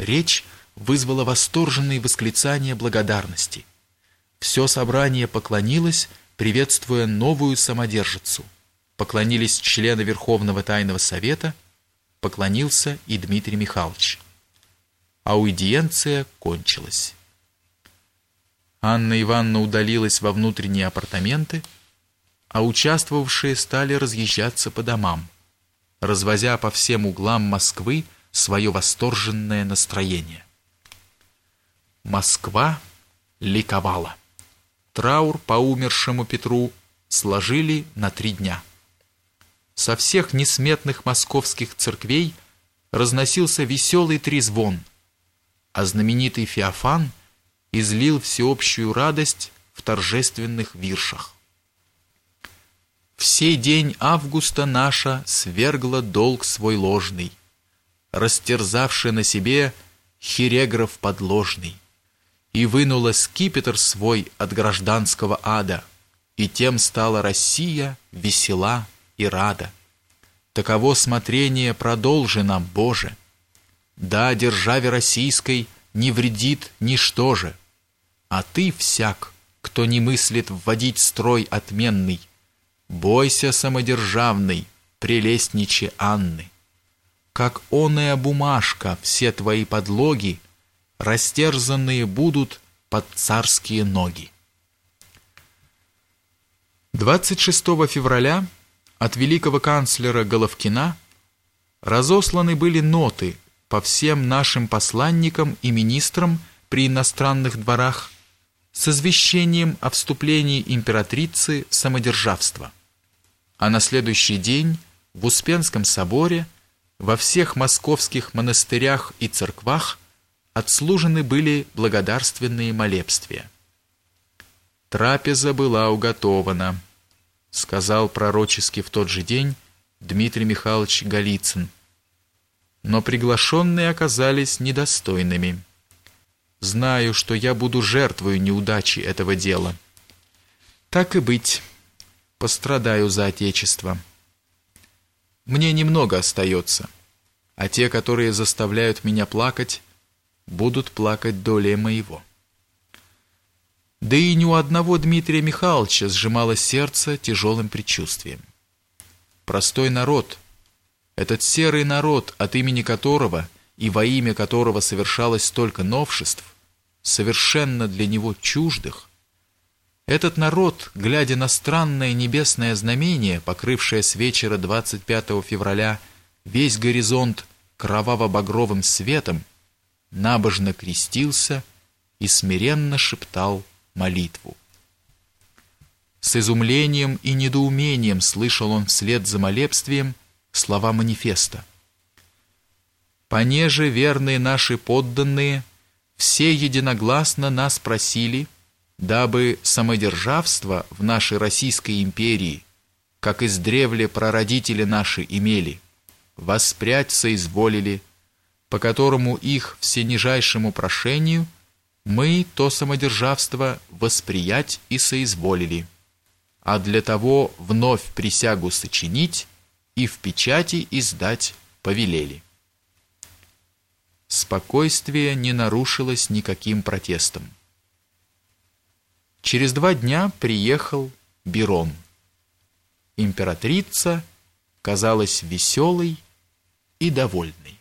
Речь вызвала восторженные восклицания благодарности. Все собрание поклонилось, приветствуя новую самодержицу. Поклонились члены Верховного Тайного Совета, поклонился и Дмитрий Михайлович. Аудиенция кончилась. Анна Ивановна удалилась во внутренние апартаменты, а участвовавшие стали разъезжаться по домам, развозя по всем углам Москвы свое восторженное настроение. Москва ликовала. Траур по умершему Петру сложили на три дня. Со всех несметных московских церквей разносился веселый трезвон, а знаменитый Феофан излил всеобщую радость в торжественных виршах. В сей день августа наша свергла долг свой ложный, растерзавший на себе хиреграф подложный, и вынула скипетр свой от гражданского ада, и тем стала Россия весела и рада. Таково смотрение продолжи нам, Боже. Да, державе российской не вредит ничто же, а ты всяк, кто не мыслит вводить строй отменный, бойся самодержавный, прелестниче Анны. Как оная бумажка, все твои подлоги растерзанные будут под царские ноги. 26 февраля от великого канцлера Головкина разосланы были ноты по всем нашим посланникам и министрам при иностранных дворах с извещением о вступлении императрицы в самодержавство. А на следующий день в Успенском соборе во всех московских монастырях и церквах отслужены были благодарственные молебствия. Трапеза была уготована, сказал пророчески в тот же день Дмитрий Михайлович Голицын. Но приглашенные оказались недостойными. Знаю, что я буду жертвой неудачи этого дела. Так и быть, пострадаю за отечество. Мне немного остается, а те, которые заставляют меня плакать, будут плакать долей моего. Да и ни у одного Дмитрия Михайловича сжимало сердце тяжелым предчувствием. Простой народ, этот серый народ, от имени которого и во имя которого совершалось столько новшеств, совершенно для него чуждых, этот народ, глядя на странное небесное знамение, покрывшее с вечера 25 февраля весь горизонт кроваво-багровым светом, набожно крестился и смиренно шептал молитву. С изумлением и недоумением слышал он вслед за молебствием слова манифеста. «Понеже верные наши подданные все единогласно нас просили, дабы самодержавство в нашей Российской империи, как издревле прародители наши имели, воспрять соизволили по которому их всенижайшему прошению мы то самодержавство восприять и соизволили, а для того вновь присягу сочинить и в печати издать повелели. Спокойствие не нарушилось никаким протестом. Через два дня приехал Бирон. Императрица казалась веселой и довольной.